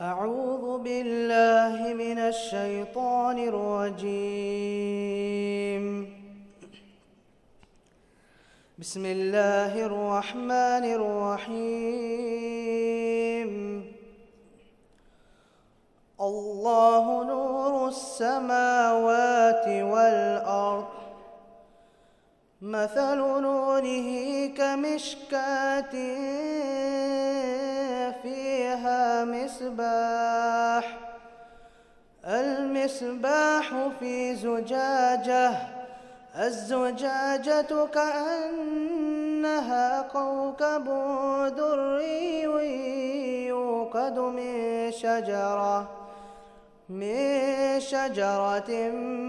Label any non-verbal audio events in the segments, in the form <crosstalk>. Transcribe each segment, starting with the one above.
أعوذ بالله من الشيطان الرجيم. بسم الله الرحمن الرحيم. الله نور السماوات والأرض. مثل نوره كمشكاة. فيها مصباح. المصباح في زجاجة الزجاجة كأنها كوكب دري يوقد من شجرة من شجرة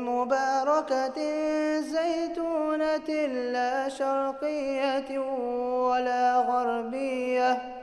مباركة زيتونة لا شرقية ولا غربية.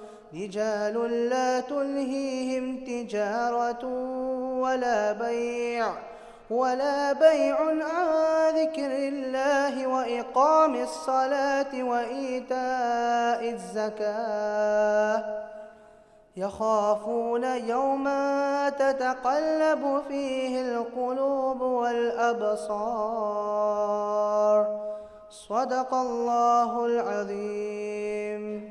رجال لا تلهيهم تجارة ولا بيع ولا بيع عن ذكر الله وإقام الصلاة وإيتاء الزكاة. يخافون يوما تتقلب فيه القلوب والأبصار. صدق الله العظيم.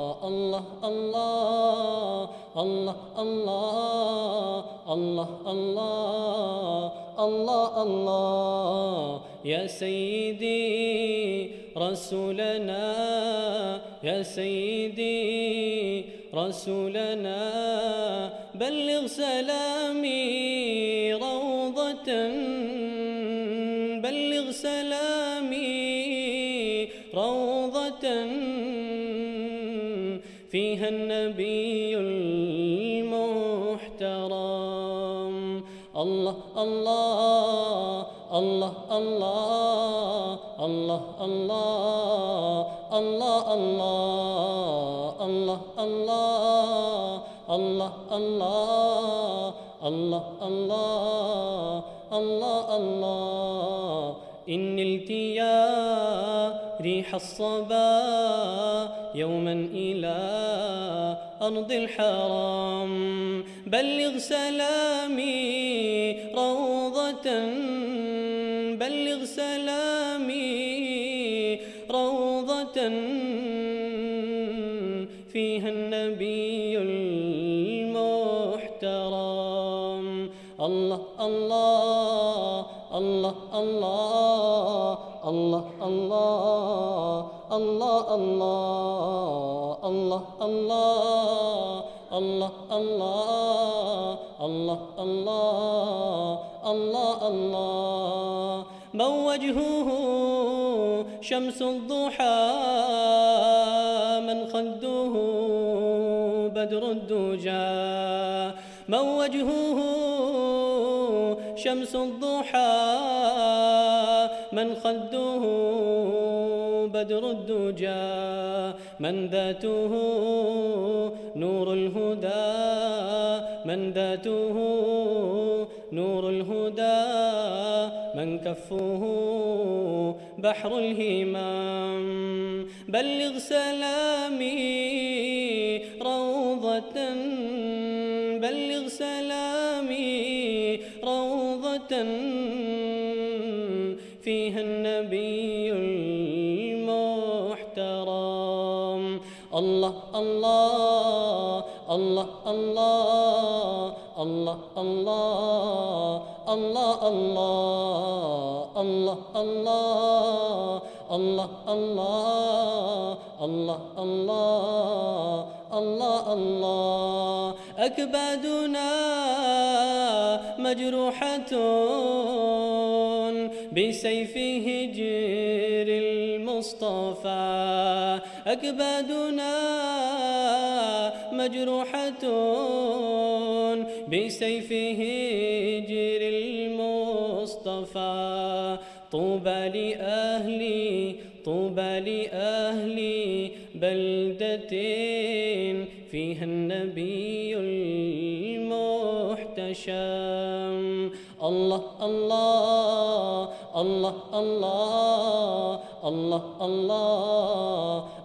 الله الله الله الله الله الله. الله الله يا سيدي رسولنا يا سيدي رسولنا. بلغ سلامي الله الله الله الله الله الله الله الله الله الله الله الله الله الله الله إن التيا ريح الصبا يوما إلى أرض الحرام بلغ سلامي بلغ سلامي روضة فيها النبي المحترم الله الله الله الله الله الله الله الله الله الله الله الله الله الله الله الله من وجهه شمس الضحى من خده بدر الدجى من وجهه شمس الضحى من خده بدر الدجى من ذاته نور الهدى من ذاته نور الهدى من كفه بحر الهمام بلغ سلامي روضة بلغ سلامي روضة. فيها النبي المحترم. الله الله. الله الله الله الله الله الله الله الله الله الله الله الله الله الله أكبادنا مجروحة بسيف هجر المصطفى. أكبادنا مجروحة بسيف هجر المصطفى. طوبى لأهلي طوبى لأهلي بلدة فيها النبي المحتشم. الله الله الله الله الله الله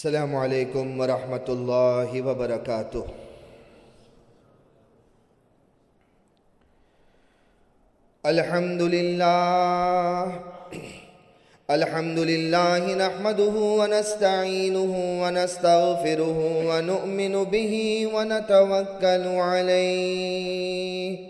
السلام علیکم ورحمۃ اللہ وبرکاتہ۔ الحمد للہ الحمد للہ نحمده ونستعینه ونستغفره ونؤمن به ونتوکل علیه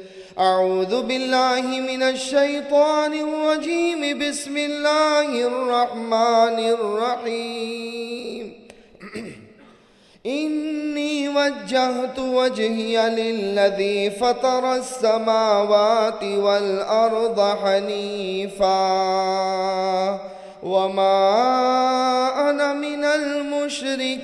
أعوذ بالله من الشيطان الرجيم. بسم الله الرحمن الرحيم. <clears throat> إني وجهت وجهي للذي فطر السماوات والأرض حنيفا. وما أنا من المشركين.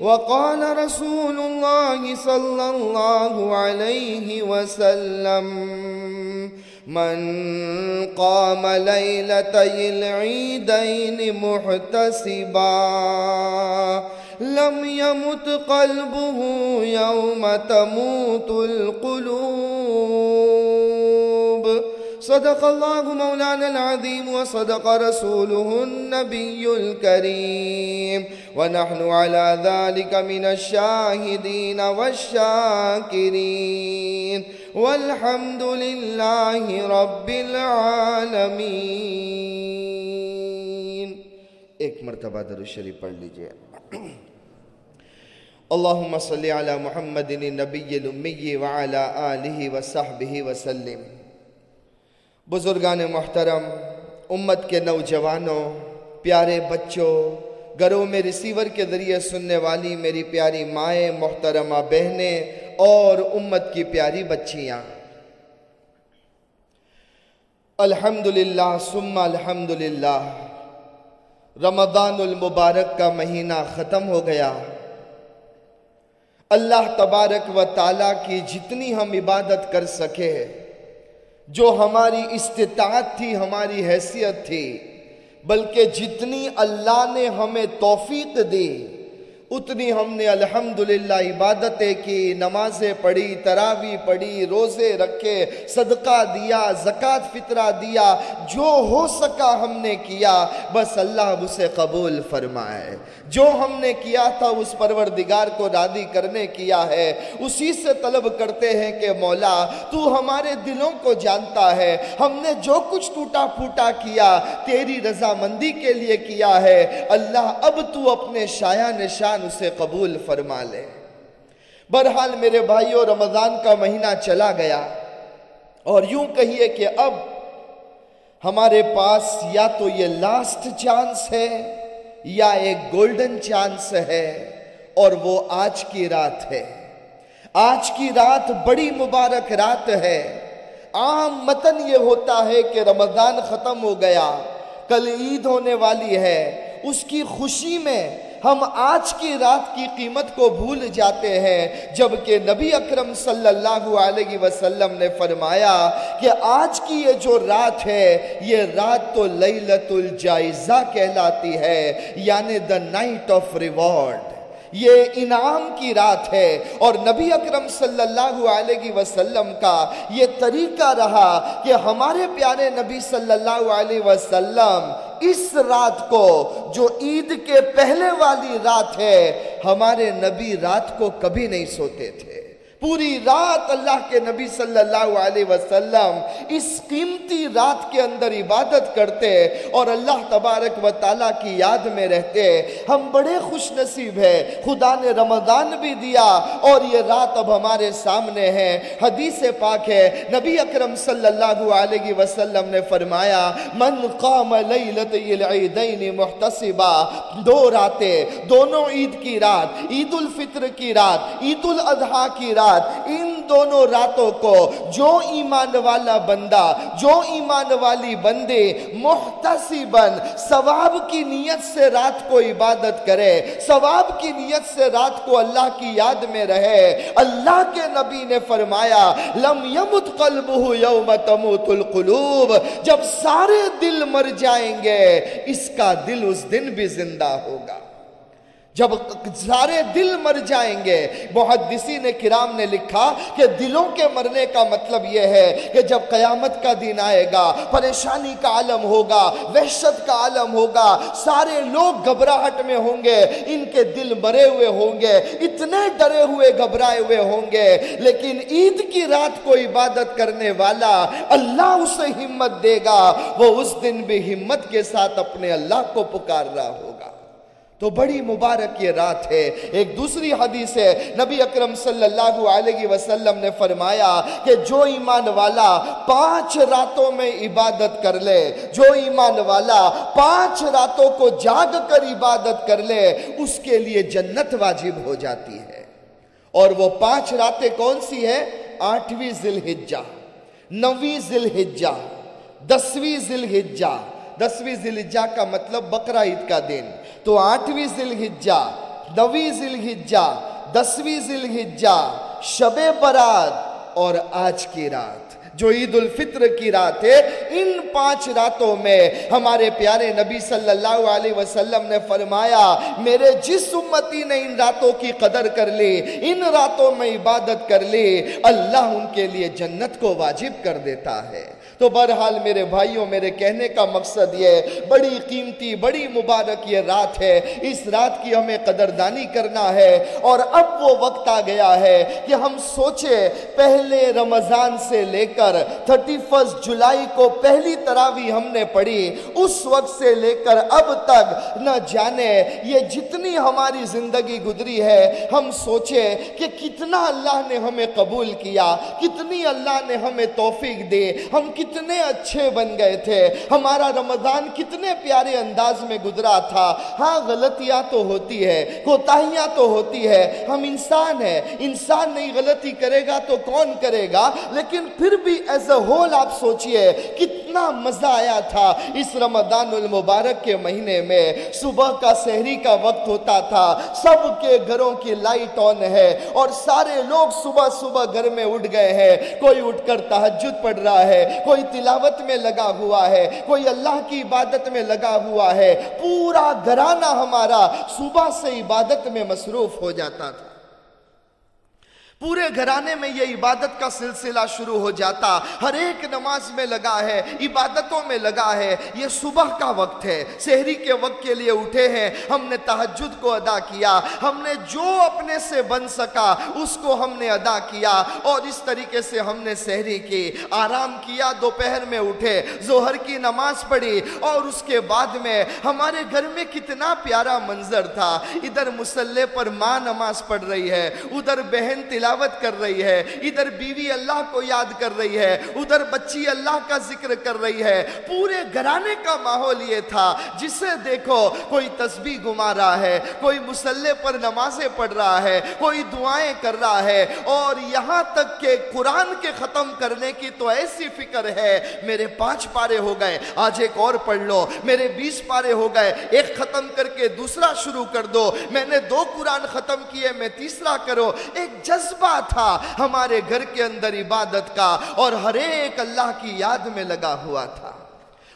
وقال رسول الله صلى الله عليه وسلم من قام ليلتي العيدين محتسبا لم يمت قلبه يوم تموت القلوب. صدق الله مولانا العظيم وصدق رسوله النبي الكريم ونحن على ذلك من الشاهدين والشاكرين والحمد لله رب العالمين ایک مرتبہ در شریف پڑھ لیجیے. اللہم صلی علی محمد النبی الامی وعلا آلہ وصحبہ وسلم بزرگان محترم، امت کے نوجوانوں، پیارے بچوں، گھروں میں ریسیور کے ذریعے سننے والی میری پیاری مائیں، محترمہ بہنیں اور امت کی پیاری بچیاں۔ الحمدللہ ثم الحمدللہ۔ رمضان المبارک کا مہینہ ختم ہو گیا۔ اللہ تبارک و تعالیٰ کی جتنی ہم عبادت کر سکے جو ہماری استطاعت تھی ہماری حیثیت تھی بلکہ جتنی اللہ نے ہمیں توفیق دی اتنی ہم نے الحمدللہ عبادتیں کی، نمازیں پڑھی تراوی پڑھی، روزے رکھے، صدقہ دیا، زکوٰۃ فطرہ دیا، جو ہو سکا ہم نے کیا، بس اللہ اسے قبول فرمائے۔ جو ہم نے کیا تھا، اس پروردگار کو راضی کرنے کیا ہے۔ اسی سے طلب کرتے ہیں کہ مولا، تو ہمارے دلوں کو جانتا ہے۔ ہم نے جو کچھ ٹوٹا پھوٹا کیا، تیری رضامندی کے لیے کیا ہے۔ اللہ، اب تو اپنے شایہ نشان اسے قبول فرما لے۔ برحال میرے بھائیوں رمضان کا مہینہ چلا گیا۔ اور یوں کہیے کہ اب ہمارے پاس یا تو یہ لاسٹ چانس ہے یا ایک گولڈن چانس ہے، اور وہ آج کی رات ہے۔ آج کی رات بڑی مبارک رات ہے۔ عام متن یہ ہوتا ہے کہ رمضان ختم ہو گیا، کل عید ہونے والی ہے۔ اس کی خوشی میں ہم آج کی رات کی قیمت کو بھول جاتے ہیں۔ جبکہ نبی اکرم صلی اللہ علیہ وسلم نے فرمایا کہ آج کی یہ جو رات ہے، یہ رات تو لیلت الجائزہ کہلاتی ہے یعنی دا نائٹ آف ریوارڈ یہ انعام کی رات ہے۔ اور نبی اکرم صلی اللہ علیہ وسلم کا یہ طریقہ رہا کہ ہمارے پیارے نبی صلی اللہ علیہ وسلم اس رات کو جو عید کے پہلے والی رات ہے، ہمارے نبی رات کو کبھی نہیں سوتے تھے۔ پوری رات اللہ کے نبی صلی اللہ علیہ وسلم اس قیمتی رات کے اندر عبادت کرتے اور اللہ تبارک و تعالیٰ کی یاد میں رہتے۔ ہم بڑے خوش نصیب ہیں، خدا نے رمضان بھی دیا اور یہ رات اب ہمارے سامنے ہے۔ حدیث پاک ہے، نبی اکرم صلی اللہ علیہ وسلم نے فرمایا، من قام لیلت العیدین محتصبا دو راتیں، دونوں عید کی رات، عید الفطر کی رات، عید الاضحیٰ کی رات۔ ان دونوں راتوں کو جو ایمان والا بندہ، جو ایمان والی بندے محتسبن ثواب کی نیت سے رات کو عبادت کرے، ثواب کی نیت سے رات کو اللہ کی یاد میں رہے، اللہ کے نبی نے فرمایا، لم یمت قلبہ یوم تموت القلوب، جب سارے دل مر جائیں گے، اس کا دل اس دن بھی زندہ ہوگا۔ جب سارے دل مر جائیں گے محدثین کرام نے لکھا کہ دلوں کے مرنے کا مطلب یہ ہے کہ جب قیامت کا دن آئے گا، پریشانی کا عالم ہوگا، وحشت کا عالم ہوگا، سارے لوگ گھبراہٹ میں ہوں گے، ان کے دل مرے ہوئے ہوں گے، اتنے ڈرے ہوئے، گھبرائے ہوئے ہوں گے۔ لیکن عید کی رات کو عبادت کرنے والا اللہ اسے ہمت دے گا، وہ اس دن بھی ہمت کے ساتھ اپنے اللہ کو پکار رہا ہوگا۔ تو بڑی مبارک یہ رات ہے۔ ایک دوسری حدیث ہے، نبی اکرم صلی اللہ علیہ وسلم نے فرمایا کہ جو ایمان والا پانچ راتوں میں عبادت کر لے، جو ایمان والا پانچ راتوں کو جاگ کر عبادت کر لے، اس کے لیے جنت واجب ہو جاتی ہے۔ اور وہ پانچ راتیں کون سی ہیں؟ آٹھویں ذی الحجہ نویں ذی الحجہ دسویں ذی الحجہ دسویں ذی الحجہ کا مطلب بقرہ عید کا دن۔ تو آٹھویں ذی الحجہ، نویں ذی الحجہ، دسویں ذی الحجہ، شب برات اور آج کی رات۔ جو عید الفطر کی رات ہے، ان پانچ راتوں میں ہمارے پیارے نبی صلی اللہ علیہ وسلم نے فرمایا، میرے جس امتی نے ان راتوں کی قدر کر لی، ان راتوں میں عبادت کر لی، اللہ ان کے لیے جنت کو واجب کر دیتا ہے۔ تو بہرحال میرے بھائیوں، میرے کہنے کا مقصد یہ بڑی قیمتی، بڑی مبارک یہ رات ہے۔ اس رات کی ہمیں قدردانی کرنا ہے اور اب وہ وقت آ گیا ہے کہ ہم سوچے پہلے رمضان سے لے کر تھرٹی فسٹ جولائی کو پہلی تراوی ہم نے پڑھی۔ اس وقت سے لے کر اب تک نہ جانے، یہ جتنی ہماری زندگی گزری ہے، ہم سوچے کہ کتنا اللہ نے ہمیں قبول کیا، کتنی اللہ نے ہمیں توفیق دے ہم کتنے اچھے بن گئے تھے۔ ہمارا رمضان کتنے پیارے انداز میں گزرا تھا۔ ہاں غلطیاں تو ہوتی ہے، کوتاہیاں تو ہوتی ہے۔ ہم انسان ہیں، انسان نہیں غلطی کرے گا تو کون کرے گا؟ لیکن پھر بھی ایز اے ہول آپ سوچئے، کتنا مزہ آیا تھا اس رمضان المبارک کے مہینے میں۔ صبح کا سہری کا وقت ہوتا تھا، سب کے گھروں کی لائٹ آن ہے اور سارے لوگ صبح صبح گھر میں اٹھ گئے ہیں۔ کوئی اٹھ کر تحجد پڑھ رہا ہے، کوئی کوئی تلاوت میں لگا ہوا ہے، کوئی اللہ کی عبادت میں لگا ہوا ہے، پورا گھرانہ ہمارا صبح سے عبادت میں مصروف ہو جاتا تھا۔ پورے گھرانے میں یہ عبادت کا سلسلہ شروع ہو جاتا۔ ہر ایک نماز میں لگا ہے، عبادتوں میں لگا ہے۔ یہ صبح کا وقت ہے سہری کے وقت کے لیے اٹھے ہیں۔ ہم نے تحجد کو ادا کیا، ہم نے جو اپنے سے بن سکا، اس کو ہم نے ادا کیا۔ اور اس طریقے سے ہم نے سہری کی۔ آرام کیا، دوپہر میں اٹھے زہر کی نماز پڑھی۔ اور اس کے بعد میں ہمارے گھر میں کتنا پیارا منظر تھا۔ ادھر مسلح پر ماں نماز پڑھ رہی ہے، ادھر بہن تلا تلاوت کر رہی ہے۔ ادھر بیوی اللہ کو یاد کر رہی ہے، ادھر بچی اللہ کا ذکر کر رہی ہے۔ پورے گھرانے کا ماحول یہ تھا۔ جسے دیکھو، کوئی تسبیح گما رہا ہے، کوئی مسلح پر نمازیں پڑھ رہا ہے، کوئی دعائیں کر رہا ہے۔ اور یہاں تک کہ قرآن کے ختم کرنے کی تو ایسی فکر ہے، میرے پانچ پارے ہو گئے، آج ایک اور پڑھ لو۔ میرے بیس پارے ہو گئے، ایک ختم کر کے دوسرا شروع کر دو۔ میں نے دو قرآن ختم کیے، میں تیسرا کرو ایک جذب جذبہ تھا ہمارے گھر کے اندر عبادت کا اور ہر ایک اللہ کی یاد میں لگا ہوا تھا۔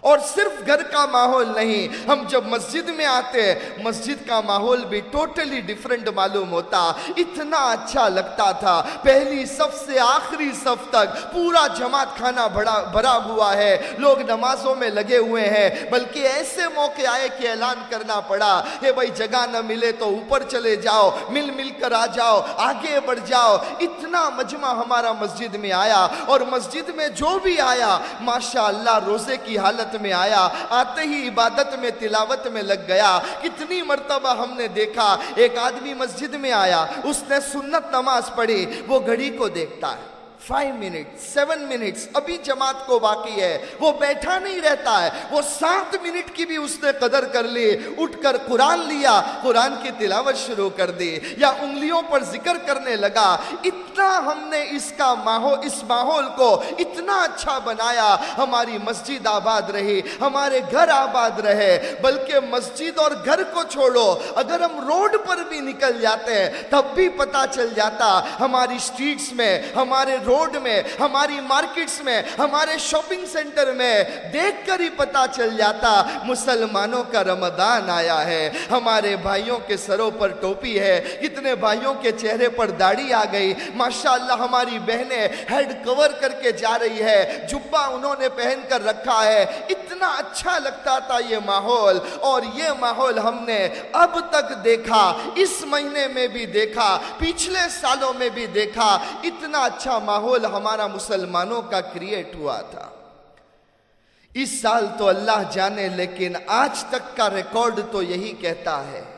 اور صرف گھر کا ماحول نہیں، ہم جب مسجد میں آتے ہیں مسجد کا ماحول بھی ٹوٹلی ڈیفرنٹ معلوم ہوتا۔ اتنا اچھا لگتا تھا۔ پہلی صف سے آخری صف تک پورا جماعت کھانا بڑا بھرا ہوا ہے۔ لوگ نمازوں میں لگے ہوئے ہیں، بلکہ ایسے موقع آئے کہ اعلان کرنا پڑا کہ بھائی جگہ نہ ملے تو اوپر چلے جاؤ، مل مل کر آ جاؤ، آگے بڑھ جاؤ۔ اتنا مجمع ہمارا مسجد میں آیا اور مسجد میں جو بھی آیا، ماشاءاللہ روزے کی حالت میں آیا، آتے ہی عبادت میں، تلاوت میں لگ گیا۔ کتنی مرتبہ ہم نے دیکھا، ایک آدمی مسجد میں آیا، اس نے سنت نماز پڑھی، وہ گھڑی کو دیکھتا ہے۔ فائیو منٹ سیون منٹس ابھی جماعت کو باقی ہے وہ بیٹھا نہیں رہتا ہے وہ سات منٹ کی بھی اس نے قدر کر لی اٹھ کر قرآن لیا قرآن کی تلاوت شروع کر دی یا انگلیوں پر ذکر کرنے لگا اتنا ہم نے اس کا ماحول اس ماحول کو اتنا اچھا بنایا ہماری مسجد آباد رہی ہمارے گھر آباد رہے بلکہ مسجد اور گھر کو چھوڑو اگر ہم روڈ پر بھی نکل جاتے ہیں تب بھی پتہ چل جاتا ہماری سٹریٹس میں ہمارے روڈ روڈ میں، ہماری مارکٹس میں، ہمارے شاپنگ سینٹر میں دیکھ کر ہی پتا چل جاتا، مسلمانوں کا رمضان آیا ہے، ہمارے بھائیوں کے سروں پر ٹوپی ہے، کتنے بھائیوں کے چہرے پر داڑھی آ گئی، ماشاءاللہ ہماری بہنیں ہیڈ کور کر کے جا رہی ہے، جبہ انہوں نے پہن کر رکھا ہے، اتنا اچھا لگتا تھا یہ ماحول، اور یہ ماحول ہم نے اب تک دیکھا، اس مہینے میں بھی دیکھا، پچھلے سالوں میں بھی دیکھا، اتنا اچھا ماحول ماحول ہمارا مسلمانوں کا کریٹ ہوا تھا۔ اس سال تو اللہ جانے، لیکن آج تک کا ریکارڈ تو یہی کہتا ہے۔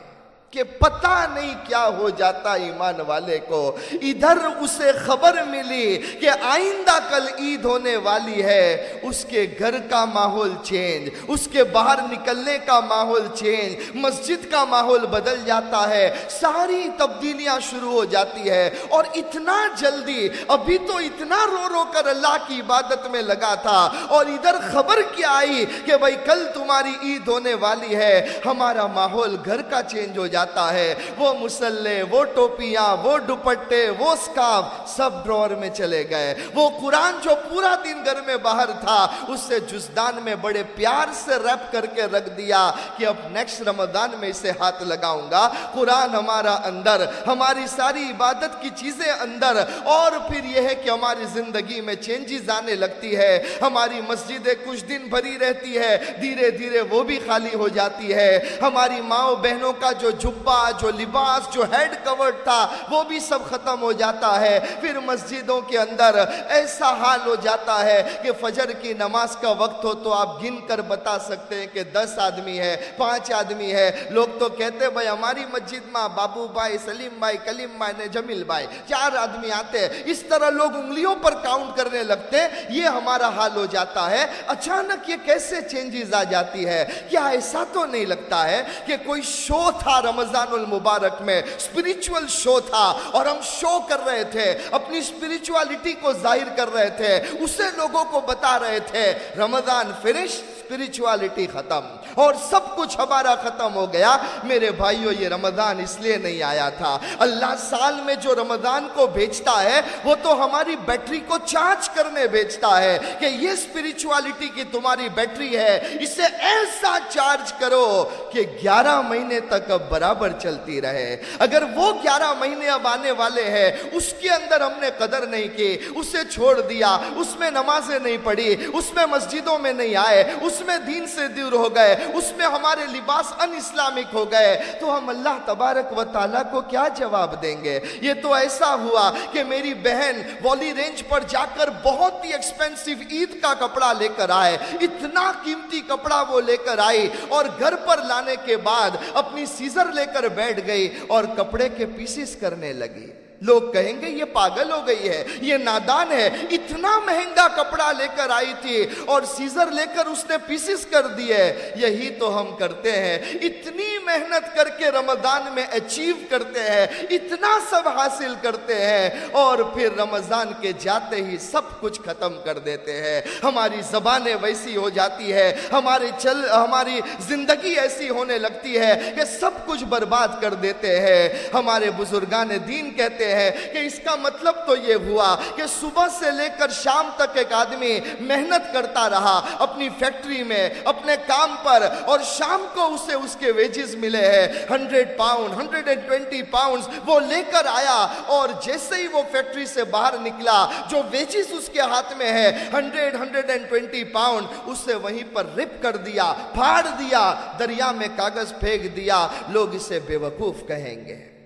کہ پتہ نہیں کیا ہو جاتا ایمان والے کو۔ ادھر اسے خبر ملی کہ آئندہ کل عید ہونے والی ہے۔ اس کے گھر کا ماحول چینج اس کے باہر نکلنے کا ماحول چینج مسجد کا ماحول بدل جاتا ہے۔ ساری تبدیلیاں شروع ہو جاتی ہے۔ اور اتنا جلدی، ابھی تو اتنا رو رو کر اللہ کی عبادت میں لگا تھا۔ اور ادھر خبر کیا آئی کہ بھائی کل تمہاری عید ہونے والی ہے۔ ہمارا ماحول گھر کا چینج ہو جاتا جاتا ہے۔ وہ مسلح، وہ ٹوپیاں، وہ ڈپٹے وہ سکاف سب ڈرور میں چلے گئے۔ وہ قرآن جو پورا دن گھر میں باہر تھا اسے جزدان میں بڑے پیار سے ریپ کر کے رکھ دیا کہ اب نیکسٹ رمضان میں اسے ہاتھ لگاؤں گا۔ قرآن ہمارا اندر، ہماری ساری عبادت کی چیزیں اندر۔ اور پھر یہ ہے کہ ہماری زندگی میں چینجز آنے لگتی ہے۔ ہماری مسجدیں کچھ دن بھری رہتی ہے دیرے دیرے وہ بھی خالی ہو جاتی ہے۔ ہماری ماں و بہنوں کا جو جبا جو لباس، جو ہیڈ کورڈ تھا، وہ بھی سب ختم ہو جاتا ہے۔ پھر مسجدوں کے اندر ایسا حال ہو جاتا ہے کہ فجر کی نماز کا وقت ہو تو آپ گن کر بتا سکتے ہیں کہ دس آدمی ہے، پانچ آدمی ہے۔ لوگ تو کہتے ہیں، بھائی، ہماری مسجد میں بابو بھائی، سلیم بھائی، کلیم بھائی نے جمیل بھائی۔ چار آدمی آتے ہیں۔ اس طرح لوگ انگلیوں پر کاؤنٹ کرنے لگتے ہیں۔ یہ ہمارا حال ہو جاتا ہے۔ اچانک یہ کیسے چینجز آ جاتی ہے؟ کیا ایسا تو نہیں لگتا ہے کہ کوئی شو تھا رمضان المبارک میں اسپرچل شو تھا اور ہم شو کر رہے تھے، اپنی اسپرچوالٹی کو ظاہر کر رہے تھے، اسے لوگوں کو بتا رہے تھے، رمضان فنش اسپرچوالٹی ختم۔ اور سب کچھ ہمارا ختم ہو گیا۔ میرے بھائیوں یہ رمضان اس لیے نہیں آیا تھا۔ اللہ سال میں جو رمضان کو بھیجتا ہے، وہ تو ہماری بیٹری کو چارج کرنے بھیجتا ہے کہ یہ اسپرچوالٹی کی تمہاری بیٹری ہے۔ اسے ایسا چارج کرو کہ گیارہ مہینے تک اب برابر چلتی رہے۔ اگر وہ گیارہ مہینے اب آنے والے ہیں، اس کے اندر ہم نے قدر نہیں کی، اسے چھوڑ دیا، اس میں نمازیں نہیں پڑھی، اس میں مسجدوں میں نہیں آئے، اس میں دین سے دور ہو گئے، اس میں ہمارے لباس ان اسلامک ہو گئے۔ تو ہم اللہ تبارک و تعالیٰ کو کیا جواب دیں گے؟ یہ تو ایسا ہوا کہ میری بہن والی رینج پر جا کر بہت ہی ایکسپینسو عید کا کپڑا لے کر آئے۔ اتنا قیمتی کپڑا وہ لے کر آئی اور گھر پر لانے کے بعد اپنی سیزر لے کر بیٹھ گئی اور کپڑے کے پیسز کرنے لگی۔ لوگ کہیں گے یہ پاگل ہو گئی ہے، یہ نادان ہے۔ اتنا مہنگا کپڑا لے کر آئی تھی اور سیزر لے کر اس نے پیسز کر دیے۔ یہی تو ہم کرتے ہیں۔ اتنی محنت کر کے رمضان میں اچیو کرتے ہیں۔ اتنا سب حاصل کرتے ہیں۔ اور پھر رمضان کے جاتے ہی سب کچھ ختم کر دیتے ہیں۔ ہماری زبانیں ویسی ہو جاتی ہے۔ ہماری چل، ہماری زندگی ایسی ہونے لگتی ہے کہ سب کچھ برباد کر دیتے ہیں۔ ہمارے بزرگان دین کہتے ہیں کہ اس کا مطلب تو یہ ہوا کہ صبح سے لے کر شام تک ایک آدمی محنت کرتا رہا اپنی فیکٹری میں، اپنے کام پر، اور شام کو اسے اس کے ویجز ملے ہیں۔ Hundred pound hundred and twenty pound وہ لے کر آیا، اور جیسے ہی وہ فیکٹری سے باہر نکلا، جو ویجز اس کے ہاتھ میں ہے hundred hundred and twenty pound اسے وہیں پر رپ کر دیا، پھاڑ دیا، دریا میں کاغذ پھینک دیا۔ لوگ اسے بے وقوف کہیں گے۔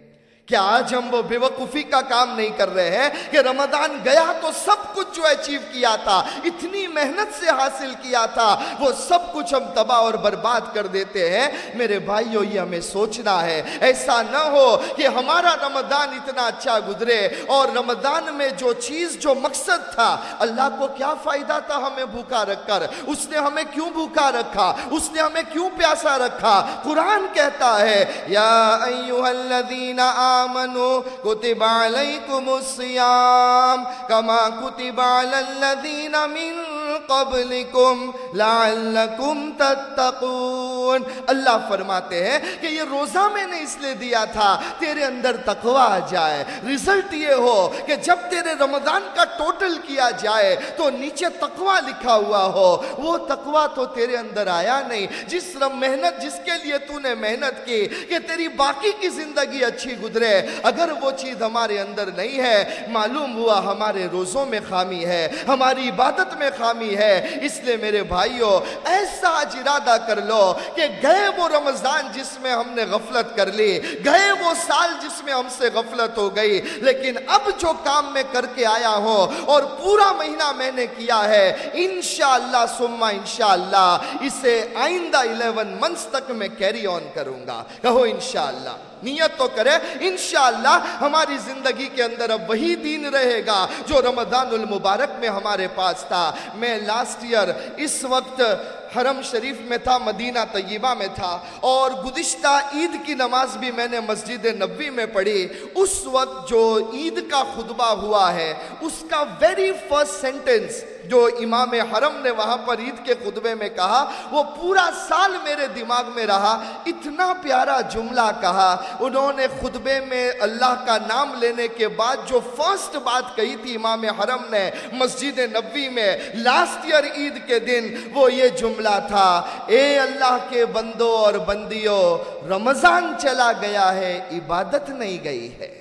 کیا آج ہم وہ بے وقوفی کا کام نہیں کر رہے ہیں کہ رمضان گیا تو سب کچھ جو اچیو کیا تھا، اتنی محنت سے حاصل کیا تھا، وہ سب کچھ ہم تباہ اور برباد کر دیتے ہیں۔ میرے بھائیوں یہ ہمیں سوچنا ہے۔ ایسا نہ ہو کہ ہمارا رمضان اتنا اچھا گزرے اور رمضان میں جو چیز، جو مقصد تھا، اللہ کو کیا فائدہ تھا ہمیں بھوکا رکھ کر؟ اس نے ہمیں کیوں بھوکا رکھا؟ اس نے ہمیں کیوں پیاسا رکھا؟ قرآن کہتا ہے، یا ایوہ الذین آمنوا آمنوا كتب عليكم الصيام كما كتب على الذين من قبلكم لعلكم تتقون۔ اللہ فرماتے ہیں کہ یہ روزہ میں نے اس لیے دیا تھا، تیرے اندر تقوی آ جائے۔ رزلٹ یہ ہو کہ جب تیرے رمضان کا ٹوٹل کیا جائے تو نیچے تقوی لکھا ہوا ہو۔ وہ تقوی تو تیرے اندر آیا نہیں۔ جس محنت، جس کے لیے تو نے محنت کی کہ تیری باقی کی زندگی اچھی گزرے۔ اگر وہ چیز ہمارے اندر نہیں ہے، معلوم ہوا ہمارے روزوں میں خامی ہے، ہماری عبادت میں خامی ہے۔ اس لیے میرے بھائیوں ایسا آج ارادہ کر لو کہ گئے وہ رمضان جس میں ہم نے غفلت کر لی گئے وہ سال جس میں ہم سے غفلت ہو گئی، لیکن اب جو کام میں کر کے آیا ہوں اور پورا مہینہ میں نے کیا ہے، انشاءاللہ سمہ انشاءاللہ، اسے آئندہ الیون منس تک میں کیری آن کروں گا۔ کہو انشاءاللہ۔ نیت تو کرے، انشاءاللہ ہماری زندگی کے اندر اب وہی دین رہے گا جو رمضان المبارک میں ہمارے پاس تھا۔ میں لاسٹ ایئر اس وقت حرم شریف میں تھا، مدینہ طیبہ میں تھا۔ اور گزشتہ عید کی نماز بھی میں نے مسجد نبی میں پڑھی۔ اس وقت جو عید کا خطبہ ہوا ہے، اس کا ویری فرسٹ سینٹنس جو امام حرم نے وہاں پر عید کے خطبے میں کہا، وہ پورا سال میرے دماغ میں رہا، اتنا پیارا جملہ کہا۔ انہوں نے خطبے میں اللہ کا نام لینے کے بعد جو فرسٹ بات کہی تھی امام حرم نے مسجد نبی میں لاسٹ ایئر عید کے دن، وہ یہ جملہ تھا، اے اللہ کے بندوں اور بندیوں، رمضان چلا گیا ہے، عبادت نہیں گئی ہے۔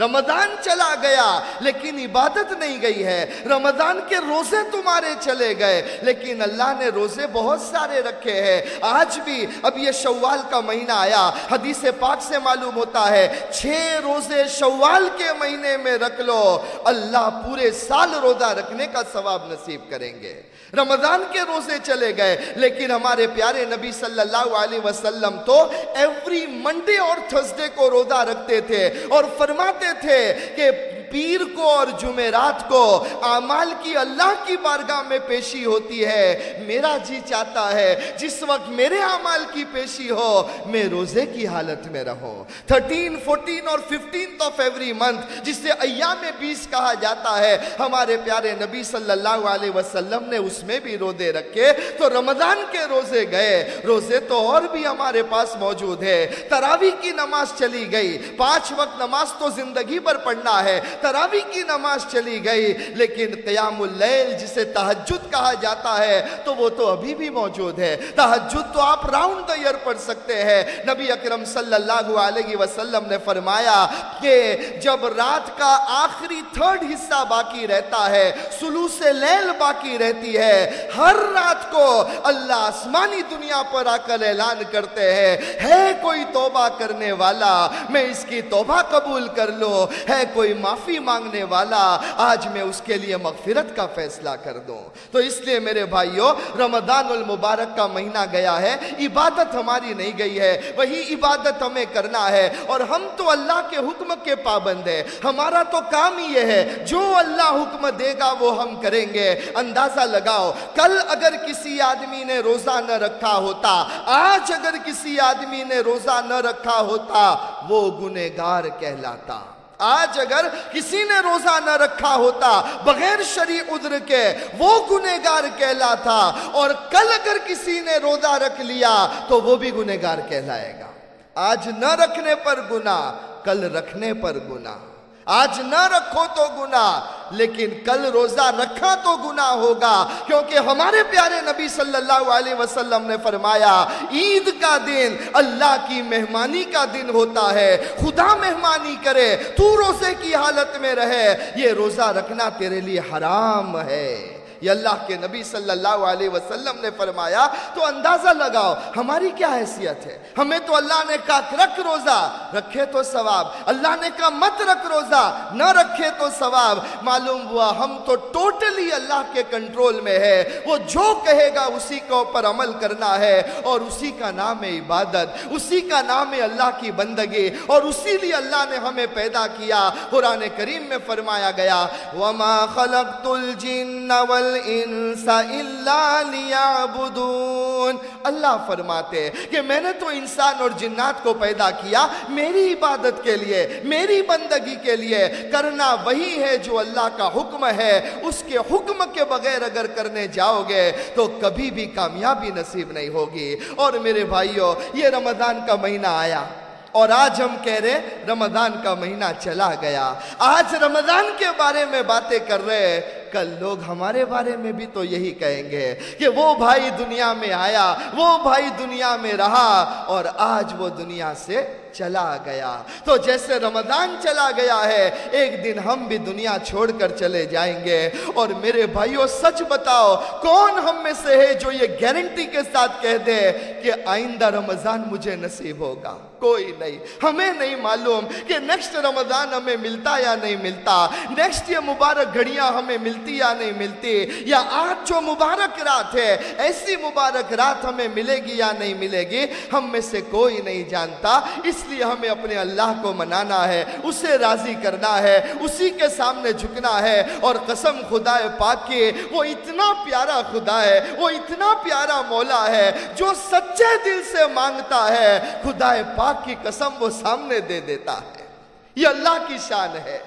رمضان چلا گیا، لیکن عبادت نہیں گئی ہے۔ رمضان کے روزے تمہارے چلے گئے، لیکن اللہ نے روزے بہت سارے رکھے ہیں۔ آج بھی اب یہ شوال کا مہینہ آیا، حدیث پاک سے معلوم ہوتا ہے، چھ روزے شوال کے مہینے میں رکھ لو، اللہ پورے سال روزہ رکھنے کا ثواب نصیب کریں گے۔ رمضان کے روزے چلے گئے۔ لیکن ہمارے پیارے نبی صلی اللہ علیہ وسلم تو ایوری منڈے اور تھرسڈے کو روزہ رکھتے تھے اور فرماتے تھے کہ پیر کو اور جمعرات کو اعمال کی اللہ کی بارگاہ میں پیشی ہوتی ہے، میرا جی چاہتا ہے جس وقت میرے اعمال کی پیشی ہو، میں روزے کی حالت میں رہوں۔ تھرٹین، فورٹین اور ففٹین آف ایوری منتھ جسے ایام بیس کہا جاتا ہے، ہمارے پیارے نبی صلی اللہ علیہ وسلم نے اس میں بھی روزے رکھے۔ تو رمضان کے روزے گئے، روزے تو اور بھی ہمارے پاس موجود ہے تراوی کی نماز چلی گئی، پانچ وقت نماز تو زندگی پر پڑھنا ہے تراوی کی نماز چلی گئی، لیکن قیام اللیل جسے تحجد کہا جاتا ہے، تو وہ تو ابھی بھی موجود ہے۔ تحجد تو آپ راؤنڈ دا ایئر پڑھ سکتے ہیں۔ نبی اکرم صلی اللہ علیہ وسلم نے فرمایا کہ جب رات کا آخری تھرڈ حصہ باقی رہتا ہے، سلوس لیل باقی رہتی ہے، ہر رات کو اللہ آسمانی دنیا پر آ کر اعلان کرتے ہیں، ہے کوئی توبہ کرنے والا؟ میں اس کی توبہ قبول کر لو ہے کوئی معافی مانگنے والا، آج میں اس کے لیے مغفرت کا فیصلہ کر دوں۔ تو اس لیے میرے بھائیوں رمضان المبارک کا مہینہ گیا ہے، عبادت ہماری نہیں گئی ہے، وہی عبادت ہمیں کرنا ہے۔ اور ہم تو اللہ کے حکم کے پابند ہیں۔ ہمارا تو کام ہی یہ ہے، جو اللہ حکم دے گا وہ ہم کریں گے۔ اندازہ لگاؤ، کل اگر کسی آدمی نے روزہ نہ رکھا ہوتا، آج اگر کسی آدمی نے روزہ نہ رکھا ہوتا، وہ گنہگار کہلاتا۔ آج اگر کسی نے روزہ نہ رکھا ہوتا، بغیر شریع عذر کے وہ گنہگار کہلاتا، اور کل اگر کسی نے روزہ رکھ لیا تو وہ بھی گنہگار کہلائے گا۔ آج نہ رکھنے پر گناہ، کل رکھنے پر گناہ۔ آج نہ رکھو تو گناہ، لیکن کل روزہ رکھا تو گناہ ہوگا۔ کیونکہ ہمارے پیارے نبی صلی اللہ علیہ وسلم نے فرمایا، عید کا دن اللہ کی مہمانی کا دن ہوتا ہے۔ خدا مہمانی کرے، تو روزے کی حالت میں رہے۔ یہ روزہ رکھنا تیرے لیے حرام ہے۔ یہ اللہ کے نبی صلی اللہ علیہ وسلم نے فرمایا، تو اندازہ لگاؤ، ہماری کیا حیثیت ہے؟ ہمیں تو اللہ نے کہا، رکھ روزہ۔ رکھے تو ثواب۔ اللہ نے کہا، مت رکھ روزہ۔ نہ رکھے تو ثواب۔ معلوم ہوا، ہم تو ٹوٹلی اللہ کے کنٹرول میں ہے۔ وہ جو کہے گا، اسی کے اوپر عمل کرنا ہے۔ اور اسی کا نام ہے عبادت۔ اسی کا نام ہے اللہ کی بندگی۔ اور اسی لیے اللہ نے ہمیں پیدا کیا۔ قرآن کریم میں فرمایا گیا، وَمَا خَلَقْتُ الْجِنَّ وَالْإِنسَ إِلَّا لِيَعْبُدُونَ۔ اللہ فرماتے کہ میں نے تو انسان اور جنات کو پیدا کیا میری عبادت کے لیے، میری بندگی کے لیے۔ کرنا وہی ہے جو اللہ کا حکم ہے۔ اس کے حکم کے بغیر اگر کرنے جاؤ گے تو کبھی بھی کامیابی نصیب نہیں ہوگی۔ اور میرے بھائیوں یہ رمضان کا مہینہ آیا۔ اور آج ہم کہہ رہے رمضان کا مہینہ چلا گیا۔ آج رمضان کے بارے میں باتیں کر رہے کل لوگ ہمارے بارے میں بھی تو یہی کہیں گے کہ وہ بھائی دنیا میں آیا، وہ بھائی دنیا میں رہا اور آج وہ دنیا سے چلا گیا۔ تو جیسے رمضان چلا گیا ہے، ایک دن ہم بھی دنیا چھوڑ کر چلے جائیں گے۔ اور میرے بھائیوں سچ بتاؤ، کون ہم میں سے ہے جو یہ گارنٹی کے ساتھ کہہ دے کہ آئندہ رمضان مجھے نصیب ہوگا؟ کوئی نہیں۔ ہمیں نہیں معلوم کہ نیکسٹ رمضان ہمیں ملتا یا نہیں ملتا۔ نیکسٹ یہ مبارک گھڑیاں ہمیں ملتی یا نہیں ملتی؟ یا آج جو مبارک رات ہے، ایسی مبارک رات ہمیں ملے گی یا نہیں ملے گی؟ ہم میں سے کوئی نہیں جانتا۔ اس لیے ہمیں اپنے اللہ کو منانا ہے، اسے راضی کرنا ہے، اسی کے سامنے جھکنا ہے۔ اور قسم خدا پاک کی، وہ اتنا پیارا خدا ہے، وہ اتنا پیارا مولا ہے، جو سچے دل سے مانگتا ہے۔ خدا پاک کی قسم وہ سامنے دے دیتا ہے۔ یہ اللہ کی شان ہے۔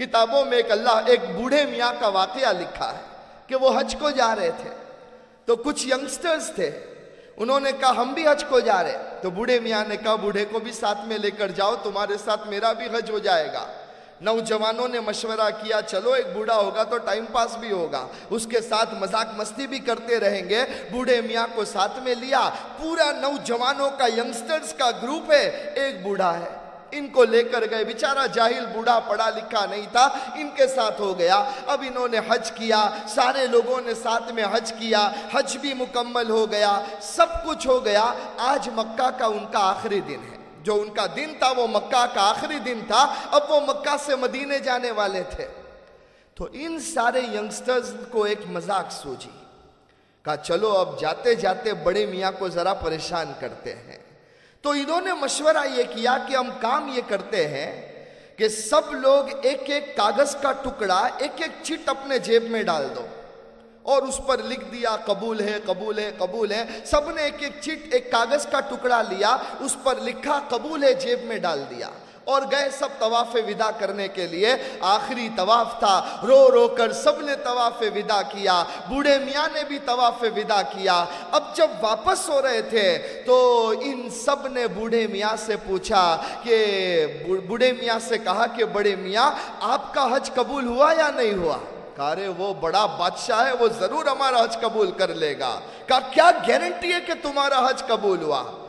کتابوں میں ایک اللہ، ایک بوڑھے میاں کا واقعہ لکھا ہے کہ وہ حج کو جا رہے تھے۔ تو کچھ ینگسٹرز تھے۔ انہوں نے کہا، ہم بھی حج کو جا رہے تو بوڑھے میاں نے کہا، بوڑھے کو بھی ساتھ میں لے کر جاؤ، تمہارے ساتھ میرا بھی حج ہو جائے گا۔ نوجوانوں نے مشورہ کیا، چلو، ایک بوڑھا ہوگا تو ٹائم پاس بھی ہوگا۔ اس کے ساتھ مذاق مستی بھی کرتے رہیں گے۔ بوڑھے میاں کو ساتھ میں لیا۔ پورا نوجوانوں کا ینگسٹرز کا گروپ ہے۔ ایک بوڑھا ہے۔ ان کو لے کر گئے۔ بیچارہ جاہل، بوڑھا، پڑھا لکھا نہیں تھا۔ ان کے ساتھ ہو گیا۔ اب انہوں نے حج کیا۔ سارے لوگوں نے ساتھ میں حج کیا۔ حج بھی مکمل ہو گیا۔ سب کچھ ہو گیا۔ آج مکہ کا ان کا آخری دن ہے۔ جو ان کا دن تھا، وہ مکہ کا آخری دن تھا۔ اب وہ مکہ سے مدینے جانے والے تھے۔ تو ان سارے ینگسٹرز کو ایک مذاق سوجی کہا، چلو اب جاتے جاتے بڑے میاں کو ذرا پریشان کرتے ہیں۔ تو انہوں نے مشورہ یہ کیا کہ ہم کام یہ کرتے ہیں کہ سب لوگ ایک ایک کاغذ کا ٹکڑا، ایک ایک چٹ اپنے جیب میں ڈال دو۔ اور اس پر لکھ دیا، قبول ہے قبول ہے قبول ہے۔ سب نے ایک ایک چٹ ایک کاغذ کا ٹکڑا لیا، اس پر لکھا، قبول ہے، جیب میں ڈال دیا۔ اور گئے سب طواف ودا کرنے کے لیے۔ آخری طواف تھا۔ رو رو کر سب نے طواف ودا کیا۔ بوڑھے میاں نے بھی طواف ودا کیا۔ اب جب واپس ہو رہے تھے تو ان سب نے بوڑھے میاں سے پوچھا کہ بوڑھے میاں سے کہا کہ، بڑے میاں، آپ کا حج قبول ہوا یا نہیں ہوا؟ کہا وہ بڑا بادشاہ ہے، وہ ضرور ہمارا حج قبول کر لے گا۔ کہا، کیا گارنٹی ہے کہ تمہارا حج قبول ہوا؟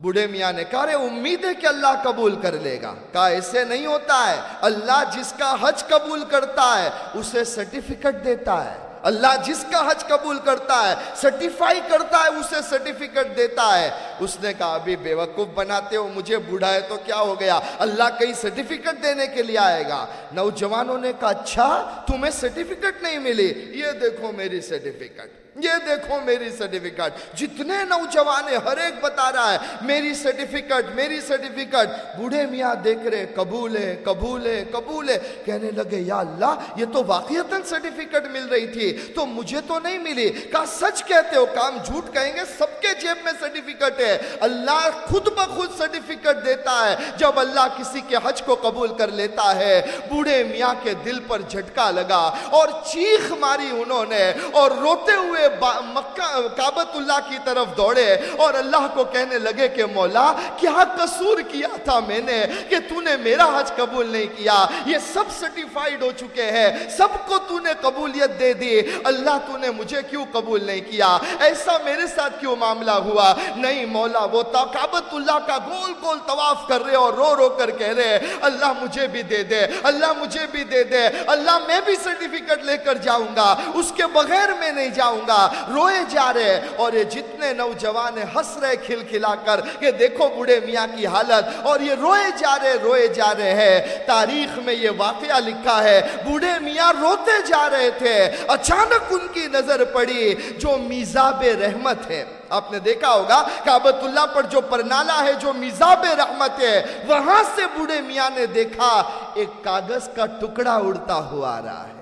بوڑھے میاں نے کہا رے امید ہے کہ اللہ قبول کر لے گا۔ کہا، ایسے نہیں ہوتا ہے۔ اللہ جس کا حج قبول کرتا ہے، اسے سرٹیفکیٹ دیتا ہے۔ اللہ جس کا حج قبول کرتا ہے سرٹیفائی کرتا ہے، اسے سرٹیفکیٹ دیتا ہے۔ اس نے کہا، ابھی بے وقوف بناتے ہو، مجھے بوڑھا ہے تو کیا ہو گیا؟ اللہ کہیں سرٹیفکیٹ دینے کے لیے آئے گا۔ نوجوانوں نے کہا اچھا تمہیں سرٹیفکیٹ نہیں ملی۔ یہ دیکھو میری سرٹیفکیٹ یہ دیکھو میری سرٹیفکیٹ جتنے نوجوان ہر ایک بتا رہا ہے، میری سرٹیفکیٹ میری سرٹیفکیٹ بوڑھے میاں دیکھ رہے، قبول ہے قبول ہے قبول ہے۔ کہنے لگے، یا اللہ، یہ تو واقعیتاً سرٹیفکیٹ مل رہی تھی۔ تو مجھے تو نہیں ملی۔ کہا، سچ کہتے ہو، کام جھوٹ کہیں گے، سب کے جیب میں سرٹیفکیٹ ہے۔ اللہ خود بخود سرٹیفکیٹ دیتا ہے۔ جب اللہ کسی کے حج کو قبول کر لیتا ہے، بوڑھے میاں کے دل پر جھٹکا لگا اور چیخ ماری انہوں نے اور روتے ہوئے مکہ کعبت اللہ کی طرف دوڑے اور اللہ کو کہنے لگے کہ مولا، کیا قصور کیا تھا میں نے کہ تو نے میرا حج قبول نہیں کیا؟ یہ سب سرٹیفائیڈ ہو چکے ہیں، سب کو تو نے قبولیت دے دی، اللہ تو نے مجھے کیوں قبول نہیں کیا؟ ایسا میرے ساتھ کیوں معاملہ ہوا؟ نہیں مولا، وہ کعبت اللہ کا گول گول طواف کر رہے اور رو رو کر کہہ رہے، اللہ مجھے بھی دے دے، اللہ مجھے بھی دے دے، اللہ میں بھی سرٹیفکیٹ لے کر جاؤں گا، اس کے بغیر میں نہیں جاؤں گا روئے جا رہے اور یہ جتنے نوجوان ہس رہے کھل کھلا کر کہ دیکھو بڑے میاں کی حالت۔ اور یہ روئے جا رہے روئے جا رہے ہیں۔ تاریخ میں یہ واقعہ لکھا ہے، بوڑھے میاں روتے جا رہے تھے۔ اچانک ان کی نظر پڑی جو میزاب رحمت ہے۔ آپ نے دیکھا ہوگا کعبت اللہ پر جو پرنالا ہے، جو میزاب رحمت ہے، وہاں سے بوڑھے میاں نے دیکھا، ایک کاغذ کا ٹکڑا اڑتا ہوا رہا ہے۔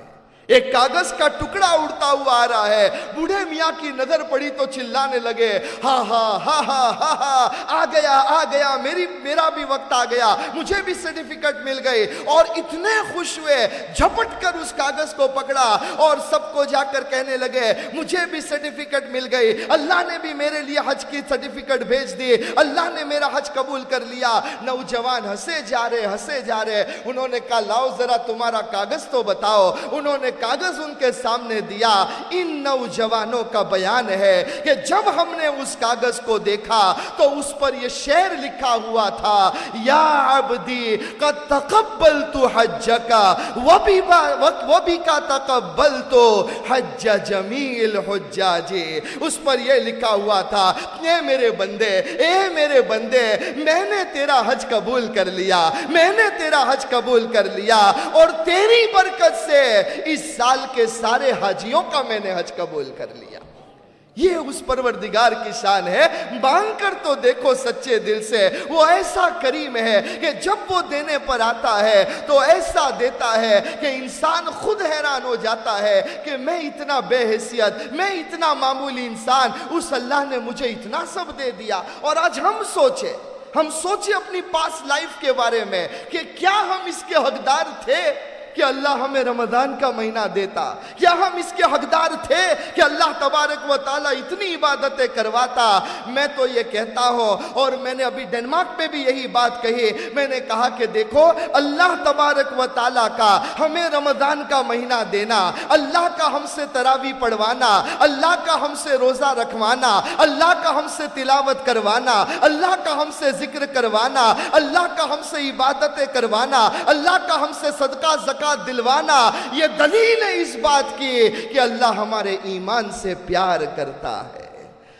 ایک کاغذ کا ٹکڑا اڑتا ہوا آ رہا ہے۔ بوڑھے میاں کی نظر پڑی تو چلانے لگے۔ ہاں ہاں ہاں ہاں ہاں ہاں آ گیا آ گیا، میری، میرا بھی وقت آ گیا۔ مجھے بھی سرٹیفکیٹ مل گئی۔ اور اتنے خوش ہوئے۔ جھپٹ کر اس کاغذ کو پکڑا اور سب کو جا کر کہنے لگے، مجھے بھی سرٹیفکیٹ مل گئی۔ اللہ نے بھی میرے لیے حج کی سرٹیفکیٹ بھیج دی۔ اللہ نے میرا حج قبول کر لیا۔ نوجوان ہنسے جا رہے، ہنسے جا رہے۔ انہوں نے کہا، لاؤ ذرا تمہارا کاغذ تو بتاؤ۔ انہوں نے کاغذ ان کے سامنے دیا، ان نوجوانوں کا بیان ہے کہ جب ہم نے اس کاغذ کو دیکھا تو اس پر یہ شعر لکھا ہوا تھا، یا عبدی، قد تقبلت حجکا وبکا تقبلت حج جمیل حجاجی۔ اس پر یہ لکھا ہوا تھا، اے میرے بندے، اے میرے بندے، میں نے تیرا حج قبول کر لیا، میں نے تیرا حج قبول کر لیا، اور تیری برکت سے اس سال کے سارے حاجیوں کا میں نے حج قبول کر لیا۔ یہ اس پروردگار کی شان ہے۔ مانگ کر تو دیکھو سچے دل سے۔ وہ ایسا کریم ہے کہ جب وہ دینے پر آتا ہے تو ایسا دیتا ہے کہ انسان خود حیران ہو جاتا ہے کہ میں اتنا بے حیثیت، میں اتنا معمولی انسان، اس اللہ نے مجھے اتنا سب دے دیا۔ اور آج ہم سوچے ہم سوچے اپنی پاس لائف کے بارے میں کہ کیا ہم اس کے حقدار تھے؟ کہ اللہ ہمیں رمضان کا مہینہ دیتا۔ کیا ہم اس کے حقدار تھے کہ اللہ تبارک و تعالیٰ اتنی عبادتیں کرواتا۔ میں تو یہ کہتا ہوں، اور میں نے ابھی ڈینمارک میں بھی یہی بات کہی۔ میں نے کہا کہ دیکھو، اللہ تبارک و تعالیٰ کا ہمیں رمضان کا مہینہ دینا، اللہ کا ہم سے تراوی پڑھوانا، اللہ کا ہم سے روزہ رکھوانا، اللہ کا ہم سے تلاوت کروانا، اللہ کا ہم سے ذکر کروانا، اللہ کا ہم سے عبادتیں کروانا، اللہ کا ہم سے صدقہ زکاة دلوانا، یہ دلیل ہے اس بات کی کہ اللہ ہمارے ایمان سے پیار کرتا ہے۔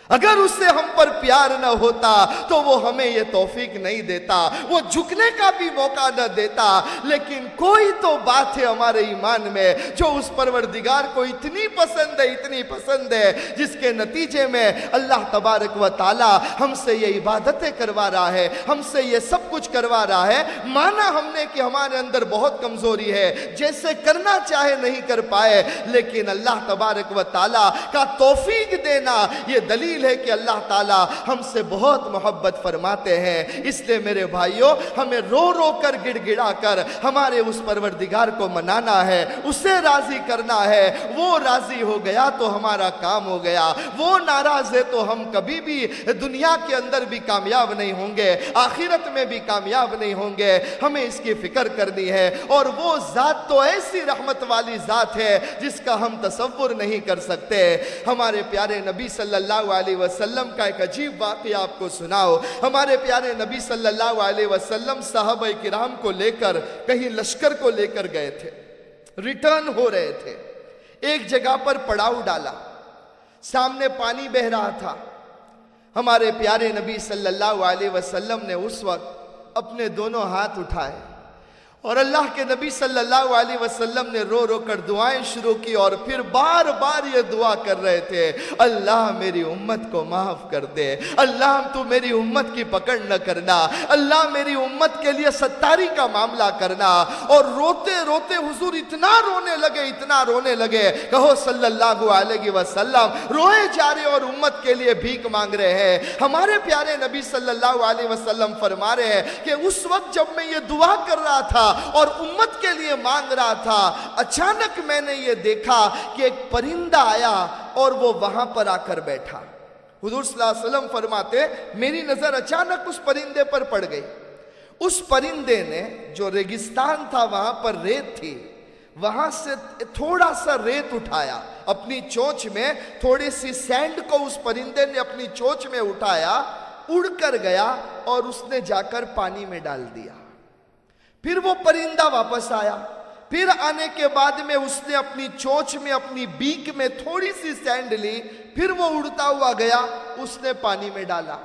اگر اس سے ہم پر پیار نہ ہوتا تو وہ ہمیں یہ توفیق نہیں دیتا، وہ جھکنے کا بھی موقع نہ دیتا۔ لیکن کوئی تو بات ہے ہمارے ایمان میں جو اس پروردگار کو اتنی پسند ہے، اتنی پسند ہے، جس کے نتیجے میں اللہ تبارک و تعالی ہم سے یہ عبادتیں کروا رہا ہے، ہم سے یہ سب کچھ کروا رہا ہے۔ مانا ہم نے کہ ہمارے اندر بہت کمزوری ہے، جیسے کرنا چاہے نہیں کر پائے، لیکن اللہ تبارک و تعالی کا توفیق دینا یہ دلیل دلیل ہے کہ اللہ تعالیٰ ہم سے بہت محبت فرماتے ہیں۔ اس لیے میرے بھائیوں ہمیں رو رو کر گڑ گڑا کر ہمارے اس پروردگار کو منانا ہے، اسے راضی کرنا ہے۔ وہ راضی ہو گیا تو ہمارا کام ہو گیا۔ وہ ناراض ہے تو ہم کبھی بھی دنیا کے اندر بھی کامیاب نہیں ہوں گے، آخرت میں بھی کامیاب نہیں ہوں گے۔ ہمیں اس کی فکر کرنی ہے۔ اور وہ ذات تو ایسی رحمت والی ذات ہے جس کا ہم تصور نہیں کر سکتے۔ ہمارے پیارے نبی صلی اللہ علیہ علیہ وسلم کا ایک عجیب واقعہ آپ کو سناؤ۔ ہمارے پیارے نبی صلی اللہ علیہ وسلم صحابہ کرام کو لے کر، کہیں لشکر کو لے کر گئے تھے۔ ریٹرن ہو رہے تھے۔ ایک جگہ پر پڑاؤ ڈالا۔ سامنے پانی بہ رہا تھا۔ ہمارے پیارے نبی صلی اللہ علیہ وسلم نے اس وقت اپنے دونوں ہاتھ اٹھائے۔ اور اللہ کے نبی صلی اللہ علیہ وسلم نے رو رو کر دعائیں شروع کی اور پھر بار بار یہ دعا کر رہے تھے، اللہ میری امت کو معاف کر دے، اللہ تو میری امت کی پکڑ نہ کرنا، اللہ میری امت کے لیے ستاری کا معاملہ کرنا۔ اور روتے روتے حضور اتنا رونے لگے، اتنا رونے لگے۔ کہو صلی اللہ علیہ وسلم، روئے جا رہے اور امت کے لیے بھیک مانگ رہے ہیں۔ ہمارے پیارے نبی صلی اللہ علیہ وسلم فرما رہے ہیں کہ اس وقت جب میں یہ دعا کر رہا تھا اور امت کے لیے مانگ رہا تھا۔ اچانک میں نے یہ دیکھا کہ ایک پرندہ آیا اور وہ وہاں پر آ کر بیٹھا۔ حضور صلی اللہ علیہ وسلم فرماتے، میری نظر اچانک اس پرندے پر پڑ گئی۔ اس پرندے نے جو ریگستان تھا، وہاں پر ریت تھی۔ وہاں سے تھوڑا سا ریت اٹھایا۔ اپنی چونچ میں تھوڑی سی سینڈ کو اس پرندے نے اپنی چونچ میں اٹھایا، اڑ کر گیا اور اس نے جا کر پانی میں ڈال دیا۔ پھر وہ پرندہ واپس آیا۔ پھر آنے کے بعد میں اس نے اپنی چوچ میں، اپنی بیک میں تھوڑی سی سینڈ لی۔ پھر وہ اڑتا ہوا گیا، اس نے پانی میں ڈالا۔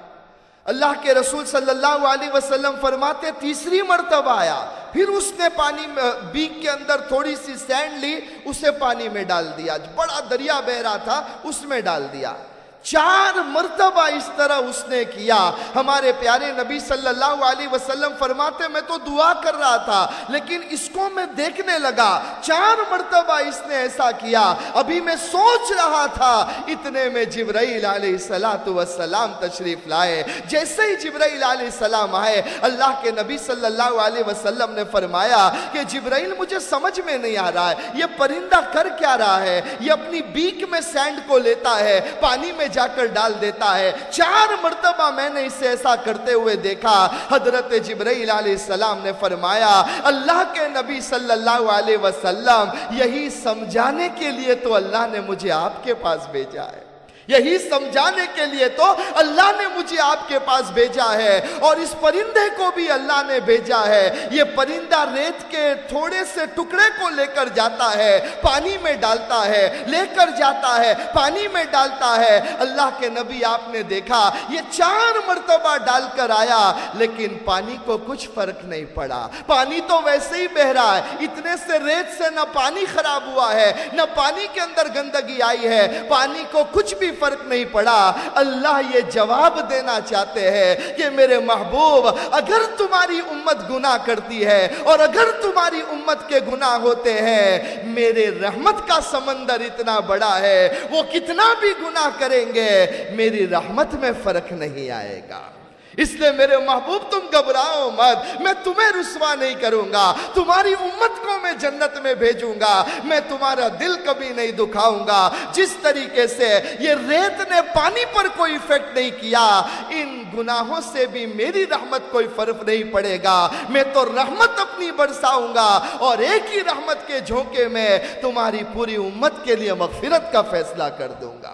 اللہ کے رسول صلی اللہ علیہ وسلم فرماتے، تیسری مرتبہ آیا۔ پھر اس نے پانی میں بیک کے اندر تھوڑی سی سینڈ لی، اسے پانی میں ڈال دیا۔ بڑا دریا بہ رہا تھا، اس میں ڈال دیا۔ چار مرتبہ اس طرح اس نے کیا۔ ہمارے پیارے نبی صلی اللہ علیہ وسلم فرماتے، میں تو دعا کر رہا تھا، لیکن اس کو میں دیکھنے لگا۔ چار مرتبہ اس نے ایسا کیا۔ ابھی میں سوچ رہا تھا، اتنے میں جبرائیل علیہ السلام تشریف لائے۔ جیسے ہی جبرائیل علیہ السلام آئے، اللہ کے نبی صلی اللہ علیہ وسلم نے فرمایا کہ جبرائیل مجھے سمجھ میں نہیں آ رہا ہے، یہ پرندہ کر کیا رہا ہے؟ یہ اپنی بیک میں سینڈ کو لیتا ہے، پانی میں جا کر ڈال دیتا ہے۔ چار مرتبہ میں نے اسے ایسا کرتے ہوئے دیکھا۔ حضرت جبرائیل علیہ السلام نے فرمایا، اللہ کے نبی صلی اللہ علیہ وسلم، یہی سمجھانے کے لیے تو اللہ نے مجھے آپ کے پاس بھیجا ہے۔ یہی سمجھانے کے لیے تو اللہ نے مجھے آپ کے پاس بھیجا ہے اور اس پرندے کو بھی اللہ نے بھیجا ہے۔ یہ پرندہ ریت کے تھوڑے سے ٹکڑے کو لے کر جاتا ہے، پانی میں ڈالتا ہے، لے کر جاتا ہے، پانی میں ڈالتا ہے۔ اللہ کے نبی آپ نے دیکھا، یہ چار مرتبہ ڈال کر آیا، لیکن پانی کو کچھ فرق نہیں پڑا۔ پانی تو ویسے ہی بہ رہا ہے، اتنے سے ریت سے نہ پانی خراب ہوا ہے، نہ پانی کے اندر گندگی آئی ہے۔ پانی کو کچھ بھی فرق نہیں پڑا۔ اللہ یہ جواب دینا چاہتے ہیں کہ میرے محبوب، اگر تمہاری امت گناہ کرتی ہے اور اگر تمہاری امت کے گناہ ہوتے ہیں، میرے رحمت کا سمندر اتنا بڑا ہے، وہ کتنا بھی گناہ کریں گے، میری رحمت میں فرق نہیں آئے گا۔ اس لیے میرے محبوب تم گھبراؤ مت میں تمہیں رسوا نہیں کروں گا، تمہاری امت کو میں جنت میں بھیجوں گا، میں تمہارا دل کبھی نہیں دکھاؤں گا۔ جس طریقے سے یہ ریت نے پانی پر کوئی افیکٹ نہیں کیا، ان گناہوں سے بھی میری رحمت کوئی فرق نہیں پڑے گا۔ میں تو رحمت اپنی برساؤں گا اور ایک ہی رحمت کے جھونکے میں تمہاری پوری امت کے لیے مغفرت کا فیصلہ کر دوں گا۔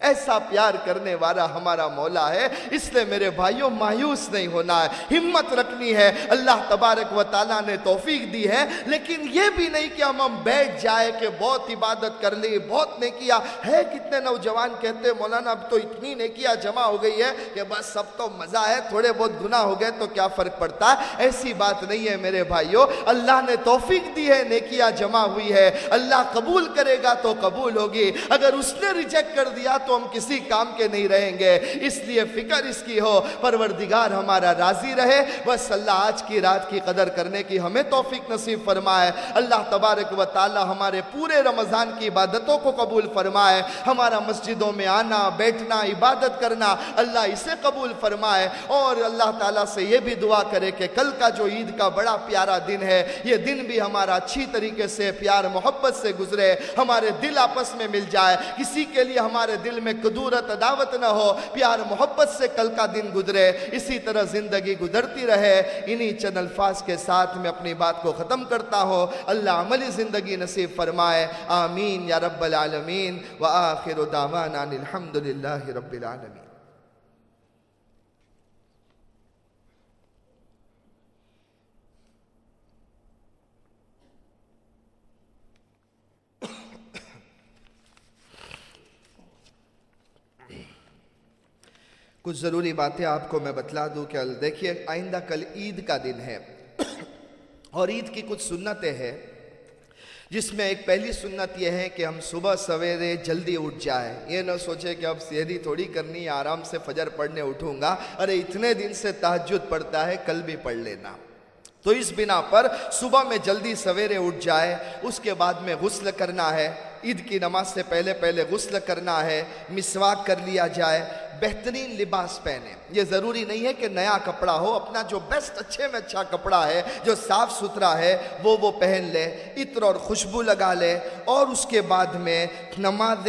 ایسا پیار کرنے والا ہمارا مولا ہے، اس لیے میرے بھائیوں مایوس نہیں ہونا ہے، ہمت رکھنی ہے۔ اللہ تبارک و تعالیٰ نے توفیق دی ہے، لیکن یہ بھی نہیں کہ ہم ہم بیٹھ جائے کہ بہت عبادت کر لی، بہت نیکیا ہے کتنے نوجوان کہتے مولانا اب تو اتنی نیکیا جمع ہو گئی ہے کہ بس سب تو مزہ ہے، تھوڑے بہت گناہ ہو گئے تو کیا فرق پڑتا؟ ہے ایسی بات نہیں ہے میرے بھائیوں۔ اللہ نے توفیق دی ہے نیکیا جمع ہوئی ہے۔ اللہ قبول کرے گا تو قبول ہوگی۔ اگر اس نے ریجیکٹ کر دیا تو ہم کسی کام کے نہیں رہیں گے۔ اس لیے فکر اس کی ہو، پروردگار ہمارا راضی رہے۔ بس اللہ آج کی رات کی قدر کرنے کی ہمیں توفیق نصیب فرمائے۔ اللہ تبارک و تعالی ہمارے پورے رمضان کی عبادتوں کو قبول فرمائے۔ ہمارا مسجدوں میں آنا، بیٹھنا، عبادت کرنا اللہ اسے قبول فرمائے۔ اور اللہ تعالیٰ سے یہ بھی دعا کرے کہ کل کا جو عید کا بڑا پیارا دن ہے، یہ دن بھی ہمارا اچھی طریقے سے، پیار، محبت سے گزرے۔ ہمارے دل آپس میں مل جائے۔ کسی کے لیے ہمارے دل دل میں قدورت عداوت نہ ہو، پیار، محبت سے کل کا دن گزرے، اسی طرح زندگی گزرتی رہے۔ انہی چند الفاظ کے ساتھ میں اپنی بات کو ختم کرتا ہوں۔ اللہ عملی زندگی نصیب فرمائے۔ آمین یا رب العالمین۔ وآخر دعوانا الحمدللہ رب العالمین۔ کچھ ضروری باتیں آپ کو میں بتلا دوں کہ دیکھیے، آئندہ کل عید کا دن ہے۔ اور عید کی کچھ سنتیں ہیں، جس میں ایک پہلی سنت یہ ہے کہ ہم صبح سویرے جلدی اٹھ جائیں۔ یہ نہ سوچے کہ اب سیدھی تھوڑی کرنی آرام سے فجر پڑھنے اٹھوں گا۔ ارے، اتنے دن سے تحجد پڑھتا ہے، کل بھی پڑھ لینا۔ تو اس بنا پر صبح میں جلدی سویرے اٹھ جائے اس کے بعد میں غسل کرنا ہے۔ عید کی نماز سے پہلے پہلے غسل کرنا ہے، مسواک کر لیا جائے، بہترین لباس پہنے۔ یہ ضروری نہیں ہے کہ نیا کپڑا ہو، اپنا جو بیسٹ اچھے میں اچھا کپڑا ہے، جو صاف ستھرا ہے، وہ وہ پہن لے، عطر اور خوشبو لگا لے۔ اور اس کے بعد میں نماز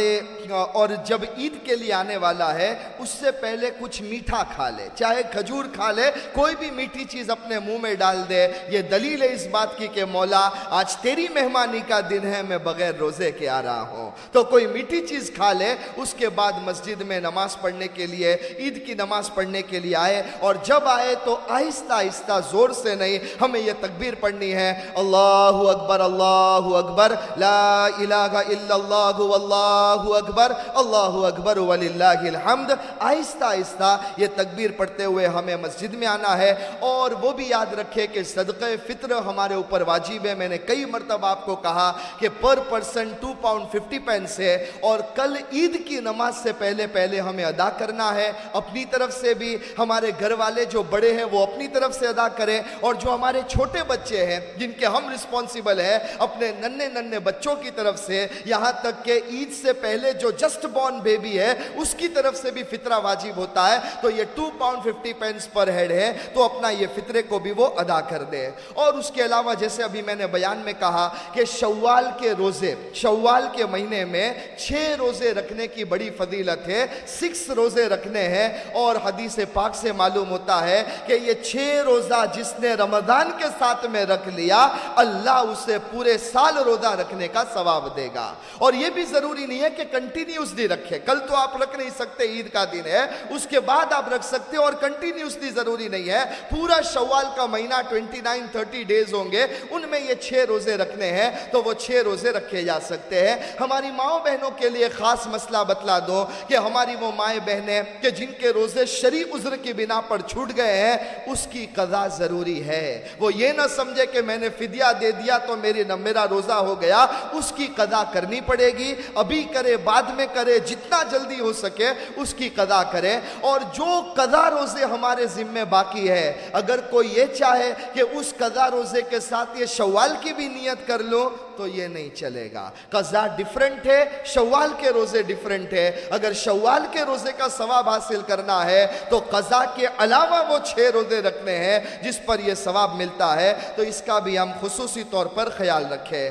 اور جب عید کے لیے آنے والا ہے، اس سے پہلے کچھ میٹھا کھا لے۔ چاہے کھجور کھا لے، کوئی بھی میٹھی چیز اپنے منہ میں ڈال دے۔ یہ دلیل ہے اس بات کی کہ مولا، آج تیری مہمانی کا دن ہے، میں بغیر روزے کے آ رہا ہوں۔ تو کوئی میٹھی چیز کھا لے، اس کے بعد مسجد میں نماز پڑھنے کے لیے، عید کی نماز پڑھنے کے لیے آئے اور جب آئے تو آہستہ آہستہ زور سے نہیں، ہمیں یہ تکبیر پڑھنی ہے، اللہ اکبر اللہ اکبر، لا الہ الا اللہ، واللہ اکبر، اللہ اکبر، وللہ الحمد۔ آہستہ آہستہ یہ تکبیر پڑھتے ہوئے ہمیں مسجد میں آنا ہے اور وہ بھی یاد رکھے کہ صدقہ فطر ہمارے اوپر واجب ہے۔ میں نے کئی مرتبہ آپ کو کہا کہ per person two pound fifty pence ہے اور کل عید کی نماز سے پہلے پہلے ہمیں ادا کرنا ہے۔ اپنی طرف سے بھی بھی ہمارے گھر والے جو بڑے ہیں وہ اپنی طرف سے ادا کریں اور جو ہمارے چھوٹے بچے ہیں جن کے ہم رسپانسیبل ہیں اپنے ننے ننے بچوں کی طرف سے، یہاں تک کہ عید سے پہلے جو جسٹ بورن بیبی ہے، اس کی طرف سے بھی فطرہ واجب ہوتا ہے۔ تو یہ two pound fifty pence per head ہے، تو اپنا یہ فطرے کو بھی وہ ادا کر دے۔ اور اس کے علاوہ جیسے ابھی میں نے بیان میں کہا کہ شوال کے روزے، شوال کے مہینے میں چھ روزے رکھنے کی بڑی فضیلت ہے۔ سکس روزے رکھنے ہیں اور حدیث حدیث پاک سے معلوم ہوتا ہے کہ یہ چھ روزہ جس نے رمضان کے ساتھ میں رکھ لیا، اللہ اسے پورے سال روزہ رکھنے کا ثواب دے گا۔ اور یہ بھی ضروری نہیں ہے کہ کنٹینیوسلی رکھے۔ کل تو آپ رکھ نہیں سکتے، عید کا دن ہے، اس کے بعد آپ رکھ سکتے اور کنٹینیوسلی ضروری نہیں ہے۔ پورا شوال کا مہینہ ٹوینٹی نائن تھرٹی ڈیز ہوں گے، ان میں یہ چھ روزے رکھنے ہیں تو وہ چھ روزے رکھے جا سکتے ہیں۔ ہماری ماؤں بہنوں کے لیے خاص مسئلہ بتلا دو کہ ہماری وہ مائیں بہنیں کہ جن کے روزے شریف شریع عذر کی بنا پر چھوٹ گئے ہیں، اس کی قضا ضروری ہے۔ وہ یہ نہ سمجھے کہ میں نے فدیہ دے دیا تو میری نہ میرا روزہ ہو گیا، اس کی قضا کرنی پڑے گی۔ ابھی کرے، بعد بعد میں کرے، جتنا جلدی ہو سکے، اس کی قضا کرے اور جو قضا روزے ہمارے ذمے باقی ہے، اگر کوئی یہ چاہے کہ اس قضا روزے کے ساتھ یہ شوال کی بھی نیت کر لو تو یہ نہیں چلے گا۔ قضا ڈیفرنٹ ہے، شوال کے روزے ڈیفرنٹ ہے۔ اگر شوال کے روزے کا ثواب حاصل کرنا ہے، تو قضا کے علاوہ وہ چھ روزے رکھنے ہیں جس پر یہ ثواب ملتا ہے۔ تو اس کا بھی ہم خصوصی طور پر خیال رکھیں۔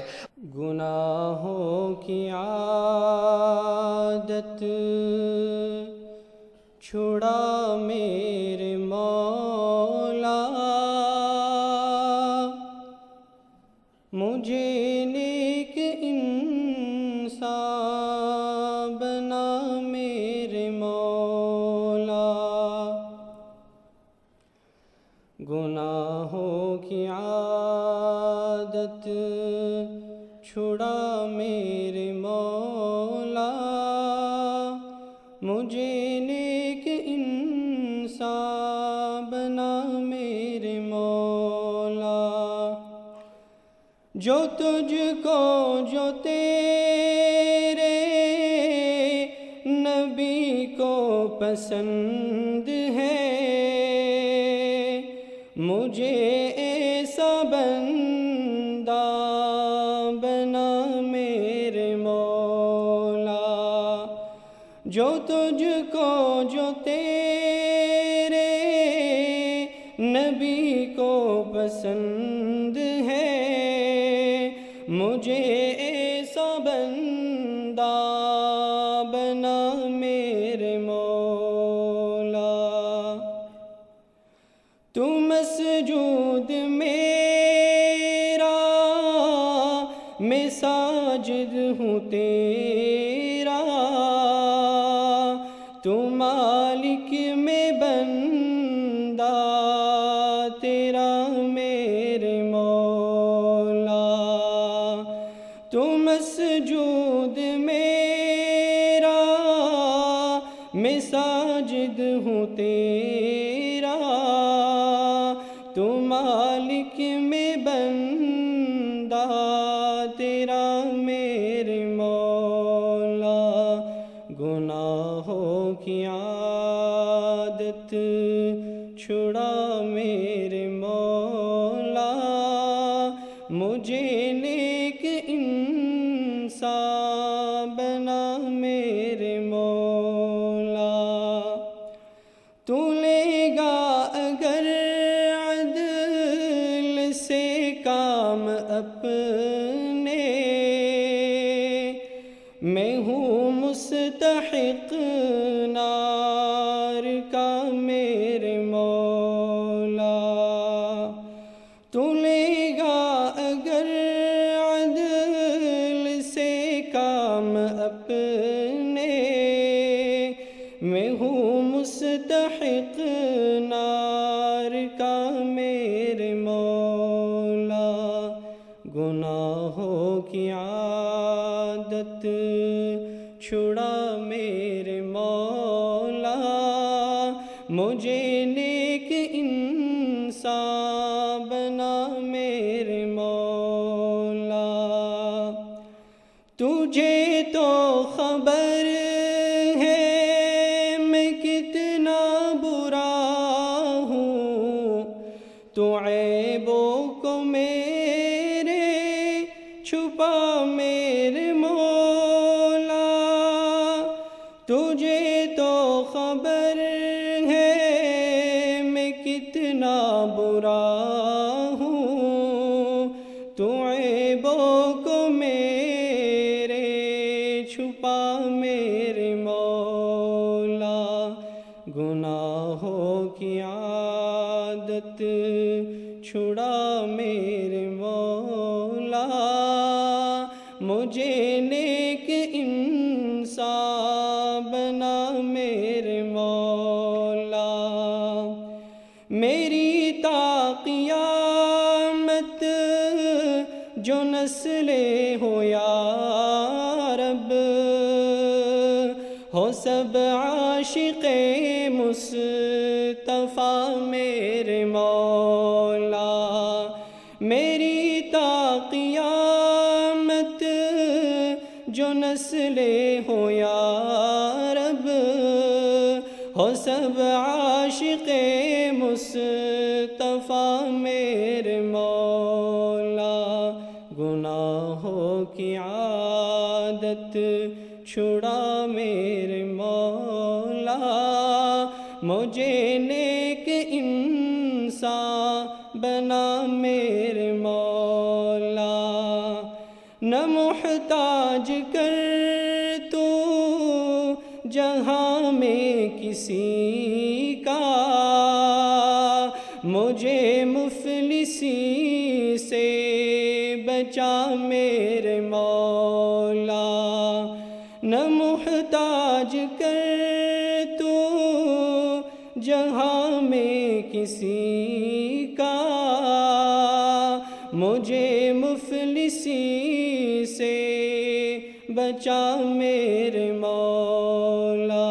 گناہوں کی عادت چھڑا میرے مولا۔ چھڑا میرے مولا، مجھے نیک انسان بنا میرے مولا۔ جو تجھ کو، جو تیرے نبی کو پسند پسند انسان بنا میرے عادت چھڑا مجھے مفلسی سے بچا میرے مولا۔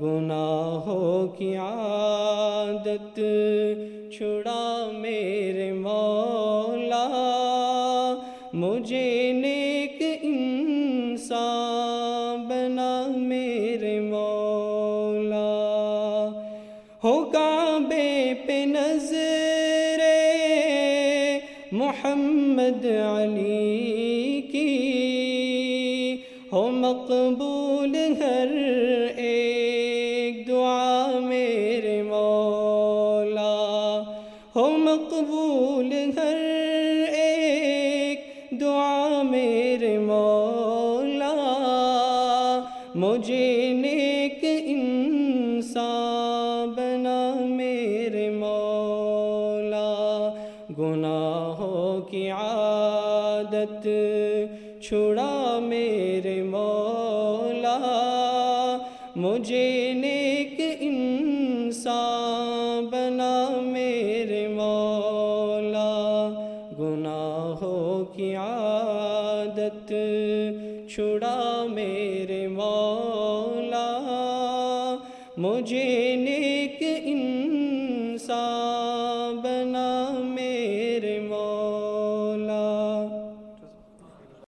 گناہوں کی عادت چھڑا